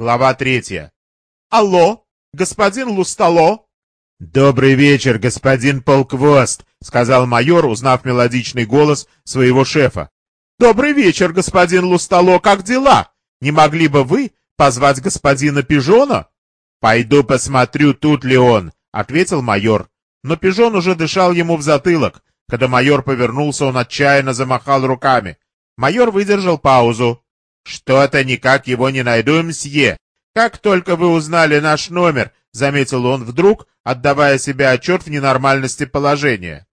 Глава третья. «Алло, господин Лустало?» «Добрый вечер, господин Полквост», — сказал майор, узнав мелодичный голос своего шефа. «Добрый вечер, господин Лустало, как дела? Не могли бы вы позвать господина Пижона?» «Пойду посмотрю, тут ли он», — ответил майор. Но Пижон уже дышал ему в затылок. Когда майор повернулся, он отчаянно замахал руками. Майор выдержал паузу. «Что-то никак его не найду, мсье. Как только вы узнали наш номер, — заметил он вдруг, отдавая себе отчет в ненормальности положения.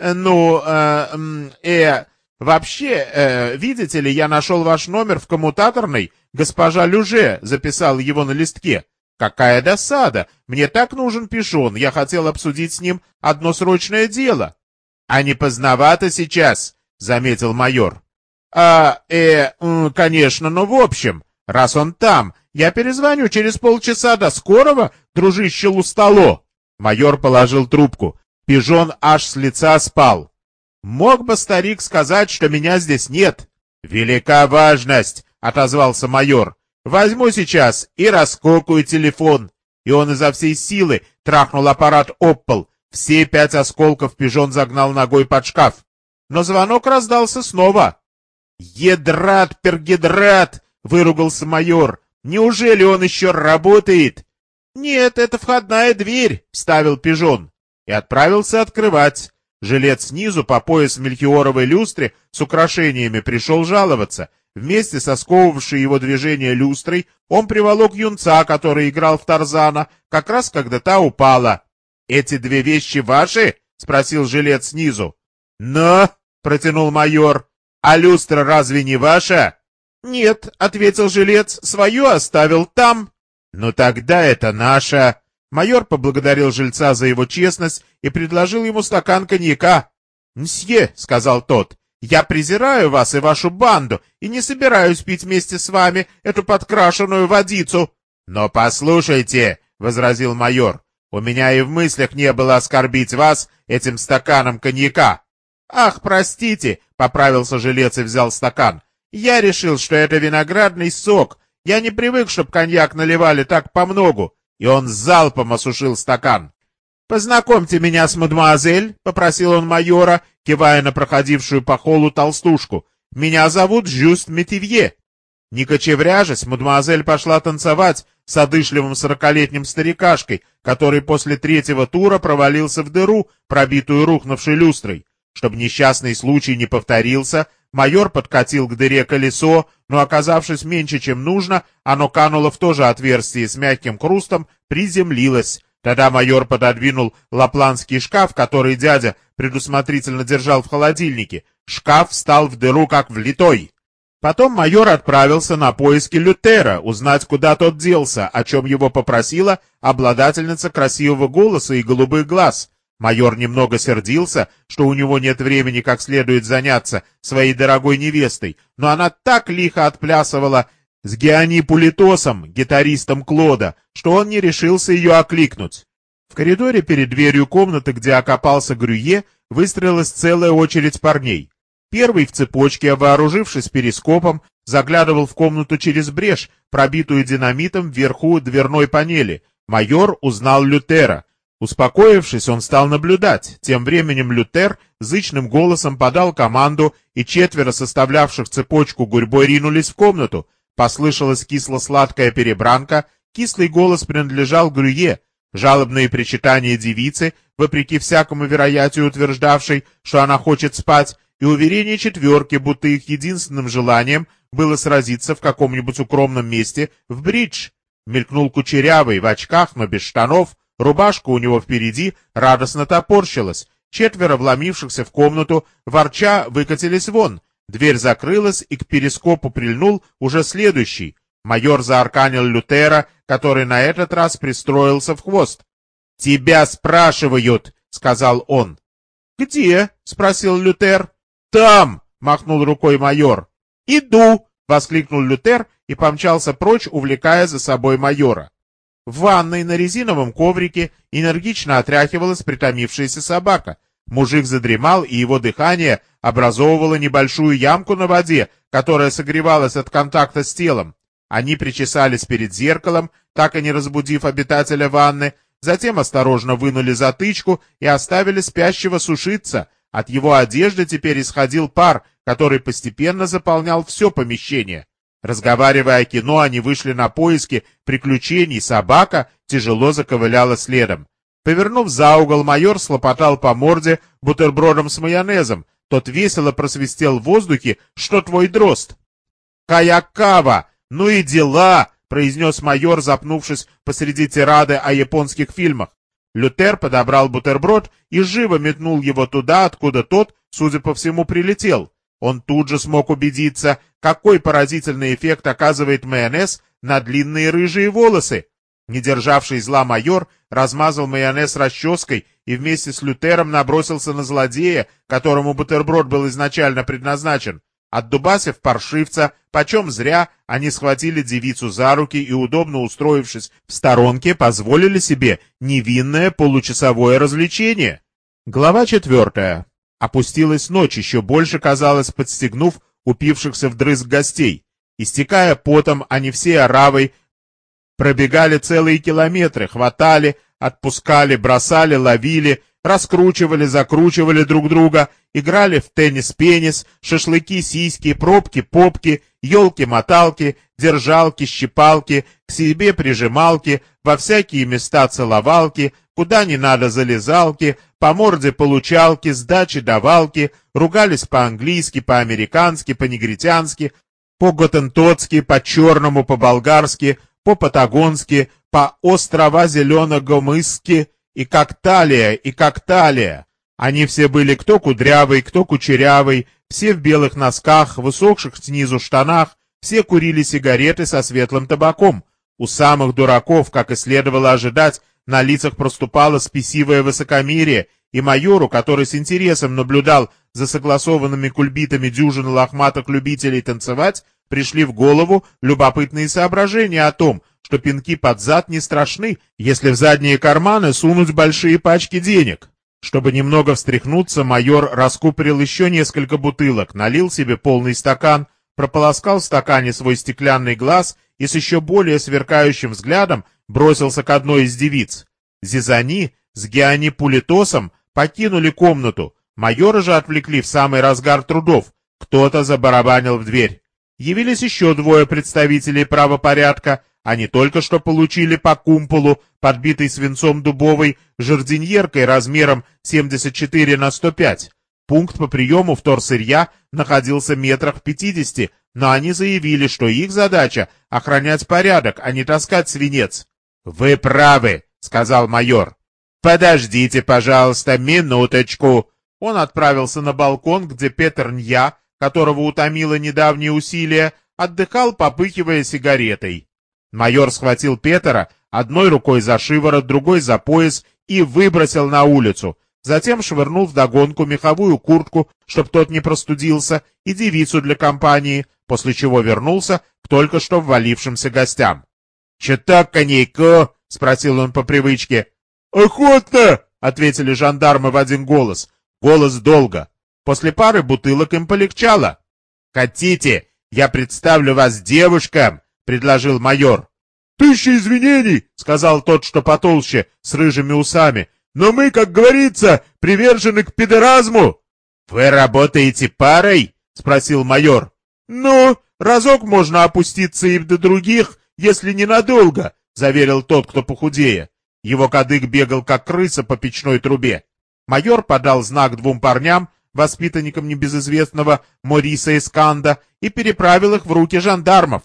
«Ну, э, э, вообще, э, видите ли, я нашел ваш номер в коммутаторной, госпожа Люже записал его на листке. Какая досада! Мне так нужен пишон, я хотел обсудить с ним одно срочное дело». «А не поздновато сейчас», — заметил майор. «А, э, конечно, но в общем, раз он там, я перезвоню через полчаса до скорого, дружище Лустало. Майор положил трубку. Пижон аж с лица спал. Мог бы старик сказать, что меня здесь нет. Велика важность, отозвался майор. Возьму сейчас и раскокаю телефон. И он изо всей силы трахнул аппарат об. Все пять осколков пижон загнал ногой под шкаф. Но звонок раздался снова. «Едрат, пергидрат!» — выругался майор. Неужели он еще работает? Нет, это входная дверь, вставил пижон и отправился открывать. Жилет снизу по пояс в мельхиоровой люстре с украшениями пришел жаловаться. Вместе со сковывавшей его движение люстрой он приволок юнца, который играл в Тарзана, как раз когда та упала. «Эти две вещи ваши?» — спросил жилет снизу. «Но!» — протянул майор. «А люстра разве не ваша?» «Нет», — ответил жилец, — «свою оставил там». «Ну тогда это наша». Майор поблагодарил жильца за его честность и предложил ему стакан коньяка. «Мсье», — сказал тот, — «я презираю вас и вашу банду и не собираюсь пить вместе с вами эту подкрашенную водицу». «Но послушайте», — возразил майор, — «у меня и в мыслях не было оскорбить вас этим стаканом коньяка». «Ах, простите», — поправился жилец и взял стакан. Я решил, что это виноградный сок. Я не привык, чтоб коньяк наливали так по многу. И он залпом осушил стакан. «Познакомьте меня с мадемуазель», — попросил он майора, кивая на проходившую по холу толстушку. «Меня зовут Жюст Метивье». Не кочевряжась, мадемуазель пошла танцевать с одышливым сорокалетним старикашкой, который после третьего тура провалился в дыру, пробитую рухнувшей люстрой. Чтобы несчастный случай не повторился, Майор подкатил к дыре колесо, но, оказавшись меньше, чем нужно, оно кануло в то же отверстие с мягким хрустом, приземлилось. Тогда майор пододвинул лапландский шкаф, который дядя предусмотрительно держал в холодильнике. Шкаф встал в дыру, как влитой. Потом майор отправился на поиски Лютера, узнать, куда тот делся, о чем его попросила обладательница красивого голоса и голубых глаз. Майор немного сердился, что у него нет времени как следует заняться своей дорогой невестой, но она так лихо отплясывала с Геонипулитосом, гитаристом Клода, что он не решился ее окликнуть. В коридоре перед дверью комнаты, где окопался Грюе, выстроилась целая очередь парней. Первый в цепочке, вооружившись перископом, заглядывал в комнату через брешь, пробитую динамитом вверху дверной панели. Майор узнал Лютера — Успокоившись, он стал наблюдать. Тем временем Лютер зычным голосом подал команду, и четверо составлявших цепочку гурьбой ринулись в комнату. Послышалась кисло-сладкая перебранка, кислый голос принадлежал Грюе. Жалобные причитания девицы, вопреки всякому вероятию утверждавшей, что она хочет спать, и уверение четверки, будто их единственным желанием было сразиться в каком-нибудь укромном месте в бридж. Мелькнул кучерявый, в очках, но без штанов, Рубашка у него впереди радостно топорщилась. Четверо вломившихся в комнату, ворча, выкатились вон. Дверь закрылась, и к перископу прильнул уже следующий. Майор заарканил Лютера, который на этот раз пристроился в хвост. «Тебя спрашивают!» — сказал он. «Где?» — спросил Лютер. «Там!» — махнул рукой майор. «Иду!» — воскликнул Лютер и помчался прочь, увлекая за собой майора. В ванной на резиновом коврике энергично отряхивалась притомившаяся собака. Мужик задремал, и его дыхание образовывало небольшую ямку на воде, которая согревалась от контакта с телом. Они причесались перед зеркалом, так и не разбудив обитателя ванны, затем осторожно вынули затычку и оставили спящего сушиться. От его одежды теперь исходил пар, который постепенно заполнял все помещение. Разговаривая о кино, они вышли на поиски приключений, собака тяжело заковыляла следом. Повернув за угол, майор слопотал по морде бутербродом с майонезом. Тот весело просвистел в воздухе, что твой дрозд. «Каякава! Ну и дела!» — произнес майор, запнувшись посреди тирады о японских фильмах. Лютер подобрал бутерброд и живо метнул его туда, откуда тот, судя по всему, прилетел. Он тут же смог убедиться, какой поразительный эффект оказывает майонез на длинные рыжие волосы. Не державший зла майор размазал майонез расческой и вместе с Лютером набросился на злодея, которому бутерброд был изначально предназначен. Отдубасив паршивца, почем зря, они схватили девицу за руки и, удобно устроившись в сторонке, позволили себе невинное получасовое развлечение. Глава четвертая. Опустилась ночь, еще больше, казалось, подстегнув упившихся вдрызг гостей. Истекая потом, они все оравой пробегали целые километры, хватали, отпускали, бросали, ловили, раскручивали, закручивали друг друга, играли в теннис-пенис, шашлыки-сиськи, пробки-попки, елки-моталки, держалки-щипалки, к себе прижималки, во всякие места целовалки, куда не надо залезалки, по морде получалки, сдачи давалки, ругались по-английски, по-американски, по-негритянски, по-готентотски, по-черному, по-болгарски, по-патагонски, по острова Зеленого-Мыски и как талия, и как талия. Они все были кто кудрявый, кто кучерявый, все в белых носках, высохших снизу штанах, все курили сигареты со светлым табаком. У самых дураков, как и следовало ожидать, на лицах проступало спесивое высокомерие, и майору, который с интересом наблюдал за согласованными кульбитами дюжины лохматых любителей танцевать, пришли в голову любопытные соображения о том, что пинки под зад не страшны, если в задние карманы сунуть большие пачки денег. Чтобы немного встряхнуться, майор раскупорил еще несколько бутылок, налил себе полный стакан, прополоскал в стакане свой стеклянный глаз и с еще более сверкающим взглядом бросился к одной из девиц. Зизани с Геонипулитосом покинули комнату, майора же отвлекли в самый разгар трудов. Кто-то забарабанил в дверь. Явились еще двое представителей правопорядка. Они только что получили по кумполу, подбитый свинцом дубовой жардиньеркой размером 74 на 105. Пункт по приему вторсырья находился метрах в 50, но они заявили, что их задача — охранять порядок, а не таскать свинец. «Вы правы», — сказал майор. «Подождите, пожалуйста, минуточку». Он отправился на балкон, где Петр Нья которого утомило недавние усилия, отдыхал, попыхивая сигаретой. Майор схватил Петера одной рукой за шиворот, другой за пояс и выбросил на улицу. Затем швырнул вдогонку меховую куртку, чтоб тот не простудился, и девицу для компании, после чего вернулся к только что ввалившимся гостям. — Чуток коньяку? — спросил он по привычке. — Охотно! — ответили жандармы в один голос. Голос долго. После пары бутылок им полегчало. «Хотите, я представлю вас девушкам?» — предложил майор. «Тысяча извинений!» — сказал тот, что потолще, с рыжими усами. «Но мы, как говорится, привержены к педеразму!» «Вы работаете парой?» — спросил майор. «Ну, разок можно опуститься и до других, если ненадолго», — заверил тот, кто похудее. Его кадык бегал, как крыса по печной трубе. Майор подал знак двум парням, воспитанником небезызвестного Мориса Исканда, и переправил их в руки жандармов.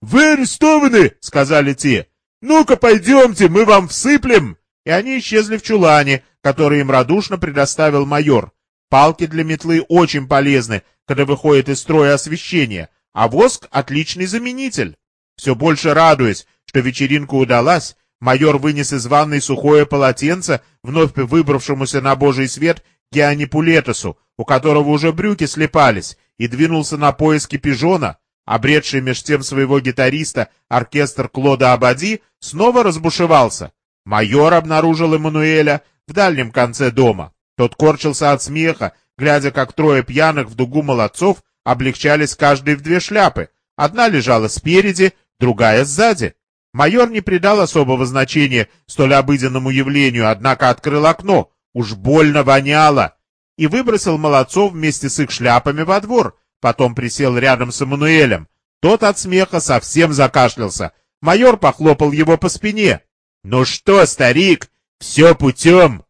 «Вы арестованы!» — сказали те. «Ну-ка, пойдемте, мы вам всыплем!» И они исчезли в чулане, который им радушно предоставил майор. Палки для метлы очень полезны, когда выходит из строя освещение, а воск — отличный заменитель. Все больше радуясь, что вечеринка удалась, майор вынес из ванной сухое полотенце, вновь выбравшемуся на божий свет Геонипулетосу, у которого уже брюки слепались, и двинулся на поиски пижона, обретший меж тем своего гитариста оркестр Клода Абади, снова разбушевался. Майор обнаружил Эммануэля в дальнем конце дома. Тот корчился от смеха, глядя, как трое пьяных в дугу молодцов облегчались каждый в две шляпы. Одна лежала спереди, другая сзади. Майор не придал особого значения столь обыденному явлению, однако открыл окно, уж больно воняло, и выбросил молодцов вместе с их шляпами во двор, потом присел рядом с Эммануэлем. Тот от смеха совсем закашлялся. Майор похлопал его по спине. «Ну что, старик, все путем?»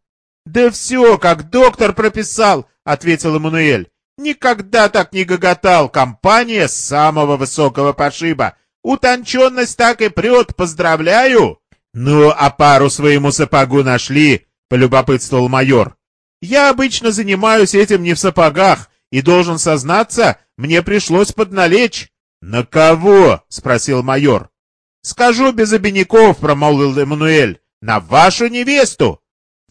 «Да все, как доктор прописал», — ответил Эммануэль. «Никогда так не гоготал. Компания самого высокого пошиба. Утонченность так и прет, поздравляю!» «Ну, а пару своему сапогу нашли?» — полюбопытствовал майор. «Я обычно занимаюсь этим не в сапогах, и должен сознаться, мне пришлось подналечь». «На кого?» — спросил майор. «Скажу без обиняков», — промолвил Эммануэль. «На вашу невесту!»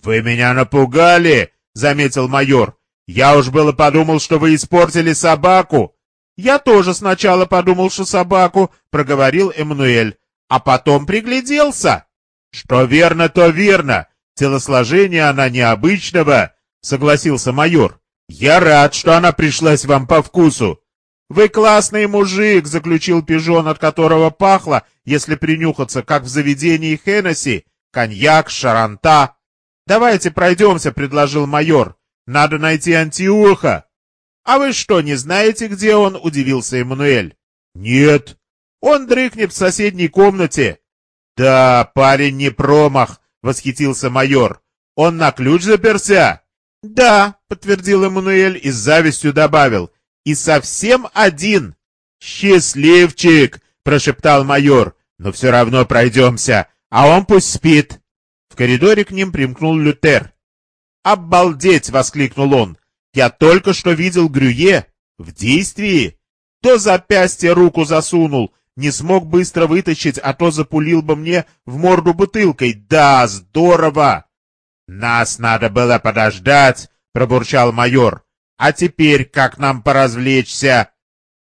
«Вы меня напугали!» — заметил майор. «Я уж было подумал, что вы испортили собаку!» «Я тоже сначала подумал, что собаку», — проговорил Эммануэль, «а потом пригляделся». «Что верно, то верно. Телосложение она необычного», — согласился майор. «Я рад, что она пришлась вам по вкусу». «Вы классный мужик», — заключил пижон, от которого пахло, если принюхаться, как в заведении Хеннесси, коньяк, шаранта. «Давайте пройдемся», — предложил майор. «Надо найти Антиоха». «А вы что, не знаете, где он?» — удивился Эммануэль. «Нет». «Он дрыхнет в соседней комнате». «Да, парень не промах», — восхитился майор. «Он на ключ заперся?» «Да», — подтвердил Эммануэль и с завистью добавил. «И совсем один». «Счастливчик!» — прошептал майор. «Но все равно пройдемся, а он пусть спит». В коридоре к ним примкнул Лютер. «Обалдеть!» — воскликнул он. Я только что видел Грюе в действии. То запястье руку засунул, не смог быстро вытащить, а то запулил бы мне в морду бутылкой. Да, здорово! Нас надо было подождать, пробурчал майор. А теперь как нам поразвлечься?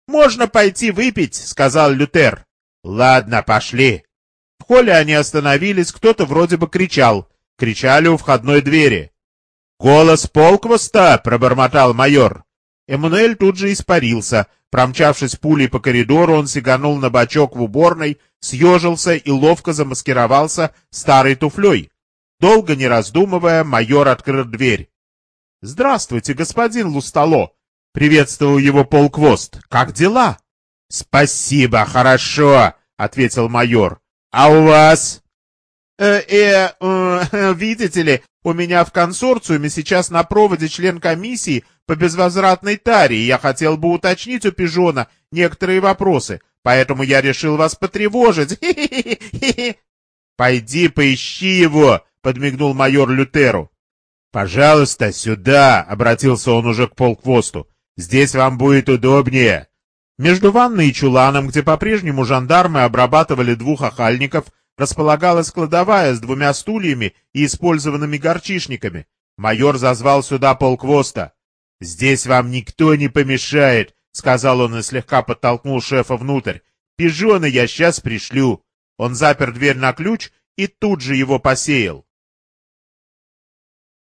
Можно пойти выпить, сказал Лютер. Ладно, пошли. В холле они остановились, кто-то вроде бы кричал. Кричали у входной двери. «Голос полквоста!» — пробормотал майор. Эммануэль тут же испарился. Промчавшись пулей по коридору, он сиганул на бочок в уборной, съежился и ловко замаскировался старой туфлей. Долго не раздумывая, майор открыл дверь. «Здравствуйте, господин Лустало!» — приветствовал его полквост. «Как дела?» «Спасибо, хорошо!» — ответил майор. «А у вас?» «Э, э, э, видите ли, у меня в консорциуме сейчас на проводе член комиссии по безвозвратной таре, и я хотел бы уточнить у Пижона некоторые вопросы, поэтому я решил вас потревожить. Пойди поищи его, подмигнул майор Лютеру. Пожалуйста, сюда, обратился он уже к полквосту. Здесь вам будет удобнее. Между ванной и чуланом, где по-прежнему жандармы обрабатывали двух охальников, располагалась кладовая с двумя стульями и использованными горчишниками. Майор зазвал сюда полквоста. «Здесь вам никто не помешает», — сказал он и слегка подтолкнул шефа внутрь. «Пижоны я сейчас пришлю». Он запер дверь на ключ и тут же его посеял.